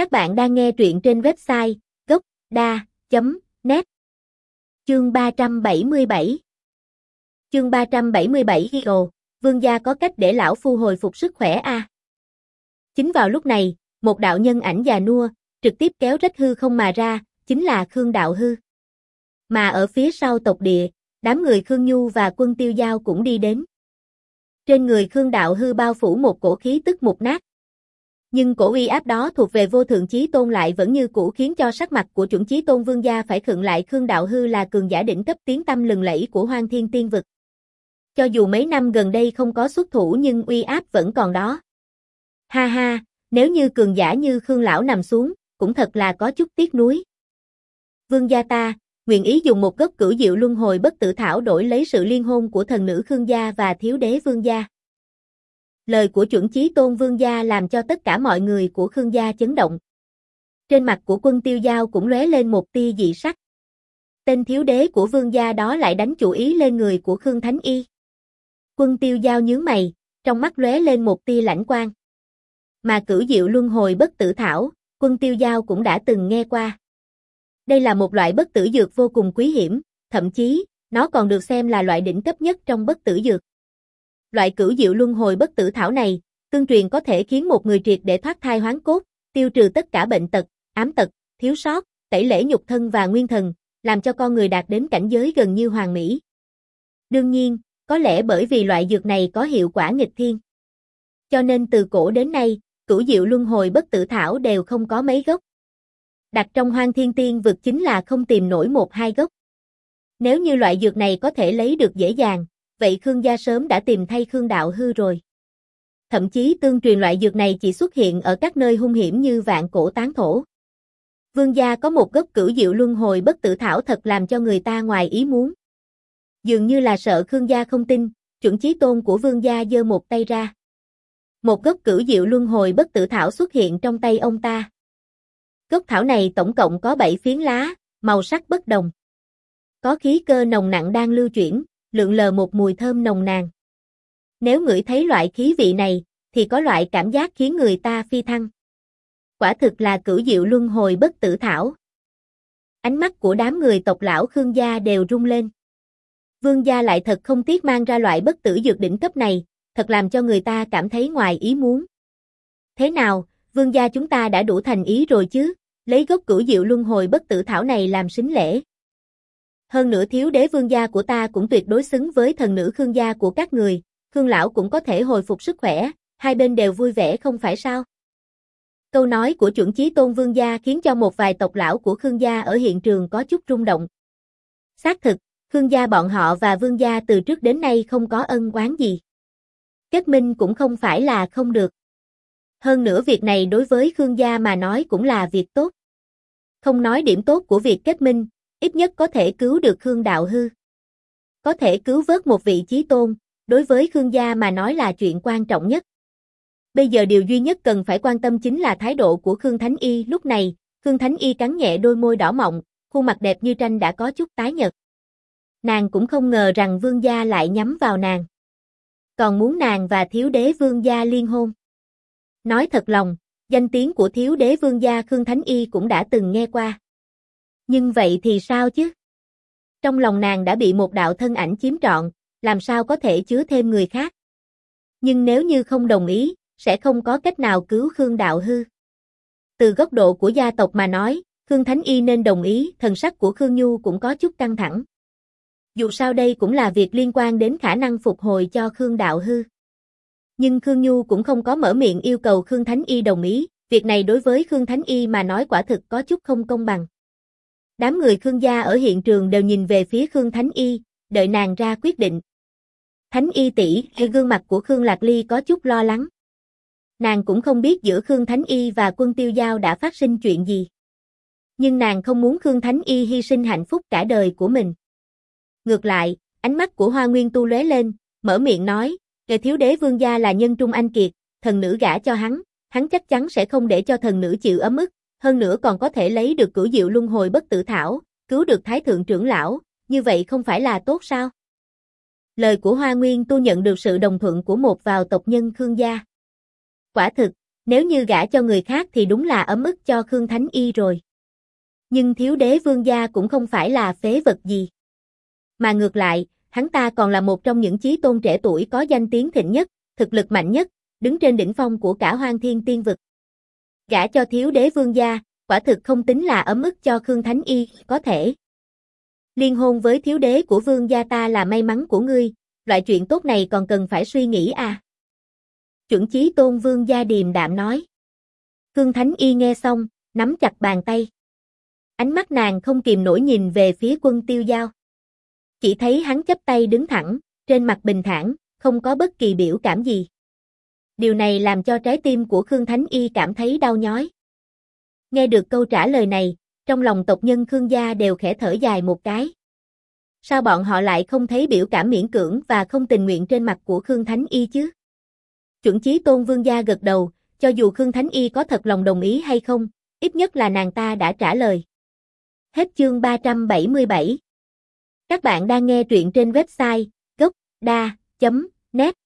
Các bạn đang nghe truyện trên website gốc.da.net Chương 377 Chương 377 Hero, vương gia có cách để lão phu hồi phục sức khỏe a. Chính vào lúc này, một đạo nhân ảnh già nua, trực tiếp kéo rách hư không mà ra, chính là Khương Đạo Hư. Mà ở phía sau tộc địa, đám người Khương Nhu và quân tiêu giao cũng đi đến. Trên người Khương Đạo Hư bao phủ một cổ khí tức mục nát. Nhưng cổ uy áp đó thuộc về vô thượng chí tôn lại vẫn như cũ khiến cho sắc mặt của chuẩn chí tôn vương gia phải khựng lại Khương Đạo Hư là cường giả đỉnh cấp tiếng tâm lừng lẫy của hoang thiên tiên vực. Cho dù mấy năm gần đây không có xuất thủ nhưng uy áp vẫn còn đó. Ha ha, nếu như cường giả như Khương Lão nằm xuống, cũng thật là có chút tiếc nuối. Vương gia ta, nguyện ý dùng một gốc cửu diệu luân hồi bất tử thảo đổi lấy sự liên hôn của thần nữ Khương gia và thiếu đế vương gia. Lời của chuẩn chí tôn vương gia làm cho tất cả mọi người của Khương gia chấn động. Trên mặt của quân tiêu giao cũng lóe lên một tia dị sắc. Tên thiếu đế của vương gia đó lại đánh chủ ý lên người của Khương Thánh Y. Quân tiêu giao nhướng mày, trong mắt lóe lên một tia lãnh quang. Mà cửu diệu luân hồi bất tử thảo, quân tiêu giao cũng đã từng nghe qua. Đây là một loại bất tử dược vô cùng quý hiểm, thậm chí, nó còn được xem là loại đỉnh cấp nhất trong bất tử dược. Loại cửu diệu luân hồi bất tử thảo này, tương truyền có thể khiến một người triệt để thoát thai hoán cốt, tiêu trừ tất cả bệnh tật, ám tật, thiếu sót, tẩy lễ nhục thân và nguyên thần, làm cho con người đạt đến cảnh giới gần như hoàn mỹ. Đương nhiên, có lẽ bởi vì loại dược này có hiệu quả nghịch thiên. Cho nên từ cổ đến nay, cửu diệu luân hồi bất tử thảo đều không có mấy gốc. Đặt trong hoang thiên tiên vực chính là không tìm nổi một hai gốc. Nếu như loại dược này có thể lấy được dễ dàng, vậy Khương gia sớm đã tìm thay Khương đạo hư rồi. Thậm chí tương truyền loại dược này chỉ xuất hiện ở các nơi hung hiểm như vạn cổ tán thổ. Vương gia có một gốc cửu diệu luân hồi bất tử thảo thật làm cho người ta ngoài ý muốn. Dường như là sợ Khương gia không tin, chuẩn chí tôn của vương gia giơ một tay ra. Một gốc cửu diệu luân hồi bất tử thảo xuất hiện trong tay ông ta. Gốc thảo này tổng cộng có 7 phiến lá, màu sắc bất đồng. Có khí cơ nồng nặng đang lưu chuyển, lượng lờ một mùi thơm nồng nàn. Nếu ngửi thấy loại khí vị này, thì có loại cảm giác khiến người ta phi thăng. Quả thực là cửu diệu luân hồi bất tử thảo. Ánh mắt của đám người tộc lão Khương gia đều rung lên. Vương gia lại thật không tiếc mang ra loại bất tử dược đỉnh cấp này, thật làm cho người ta cảm thấy ngoài ý muốn. Thế nào, vương gia chúng ta đã đủ thành ý rồi chứ, lấy gốc cửu diệu luân hồi bất tử thảo này làm xính lễ. Hơn nữa thiếu đế vương gia của ta cũng tuyệt đối xứng với thần nữ Khương gia của các người, Khương lão cũng có thể hồi phục sức khỏe, hai bên đều vui vẻ không phải sao? Câu nói của chuẩn chí tôn vương gia khiến cho một vài tộc lão của Khương gia ở hiện trường có chút rung động. Xác thực, Khương gia bọn họ và vương gia từ trước đến nay không có ân oán gì. Kết minh cũng không phải là không được. Hơn nữa việc này đối với Khương gia mà nói cũng là việc tốt. Không nói điểm tốt của việc kết minh, ít nhất có thể cứu được Khương Đạo Hư. Có thể cứu vớt một vị trí tôn, đối với Khương gia mà nói là chuyện quan trọng nhất. Bây giờ điều duy nhất cần phải quan tâm chính là thái độ của Khương Thánh Y lúc này, Khương Thánh Y cắn nhẹ đôi môi đỏ mọng, khuôn mặt đẹp như tranh đã có chút tái nhợt. Nàng cũng không ngờ rằng vương gia lại nhắm vào nàng. Còn muốn nàng và thiếu đế vương gia liên hôn. Nói thật lòng, danh tiếng của thiếu đế vương gia Khương Thánh Y cũng đã từng nghe qua. Nhưng vậy thì sao chứ? Trong lòng nàng đã bị một đạo thân ảnh chiếm trọn, làm sao có thể chứa thêm người khác? Nhưng nếu như không đồng ý, sẽ không có cách nào cứu Khương Đạo Hư. Từ góc độ của gia tộc mà nói, Khương Thánh Y nên đồng ý, thần sắc của Khương Nhu cũng có chút căng thẳng. Dù sao đây cũng là việc liên quan đến khả năng phục hồi cho Khương Đạo Hư. Nhưng Khương Nhu cũng không có mở miệng yêu cầu Khương Thánh Y đồng ý, việc này đối với Khương Thánh Y mà nói quả thực có chút không công bằng. Đám người Khương gia ở hiện trường đều nhìn về phía Khương Thánh Y, đợi nàng ra quyết định. Thánh Y tỷ, gương mặt của Khương Lạc Ly có chút lo lắng. Nàng cũng không biết giữa Khương Thánh Y và quân tiêu giao đã phát sinh chuyện gì. Nhưng nàng không muốn Khương Thánh Y hy sinh hạnh phúc cả đời của mình. Ngược lại, ánh mắt của Hoa Nguyên Tu lóe lên, mở miệng nói, kẻ thiếu đế vương gia là nhân trung anh kiệt, thần nữ gả cho hắn, hắn chắc chắn sẽ không để cho thần nữ chịu ấm ức, hơn nữa còn có thể lấy được cửu diệu luân hồi bất tử thảo, cứu được thái thượng trưởng lão, như vậy không phải là tốt sao? Lời của Hoa Nguyên Tu nhận được sự đồng thuận của một vào tộc nhân Khương gia. Quả thực, Nếu như gả cho người khác thì đúng là ấm ức cho Khương Thánh Y rồi. Nhưng thiếu đế vương gia cũng không phải là phế vật gì. Mà ngược lại, hắn ta còn là một trong những chí tôn trẻ tuổi có danh tiếng thịnh nhất, thực lực mạnh nhất, đứng trên đỉnh phong của cả hoang thiên tiên vực. Gả cho thiếu đế vương gia, quả thực không tính là ấm ức cho Khương Thánh Y, có thể. Liên hôn với thiếu đế của vương gia ta là may mắn của ngươi, loại chuyện tốt này còn cần phải suy nghĩ à. Chuẩn chí tôn vương gia điềm đạm nói. Khương Thánh Y nghe xong, nắm chặt bàn tay. Ánh mắt nàng không kìm nổi nhìn về phía quân tiêu giao. Chỉ thấy hắn chấp tay đứng thẳng, trên mặt bình thản, không có bất kỳ biểu cảm gì. Điều này làm cho trái tim của Khương Thánh Y cảm thấy đau nhói. Nghe được câu trả lời này, trong lòng tộc nhân Khương gia đều khẽ thở dài một cái. Sao bọn họ lại không thấy biểu cảm miễn cưỡng và không tình nguyện trên mặt của Khương Thánh Y chứ? Chuẩn chí tôn vương gia gật đầu, cho dù Khương Thánh Y có thật lòng đồng ý hay không, ít nhất là nàng ta đã trả lời. Hết chương 377 Các bạn đang nghe truyện trên website gocda.net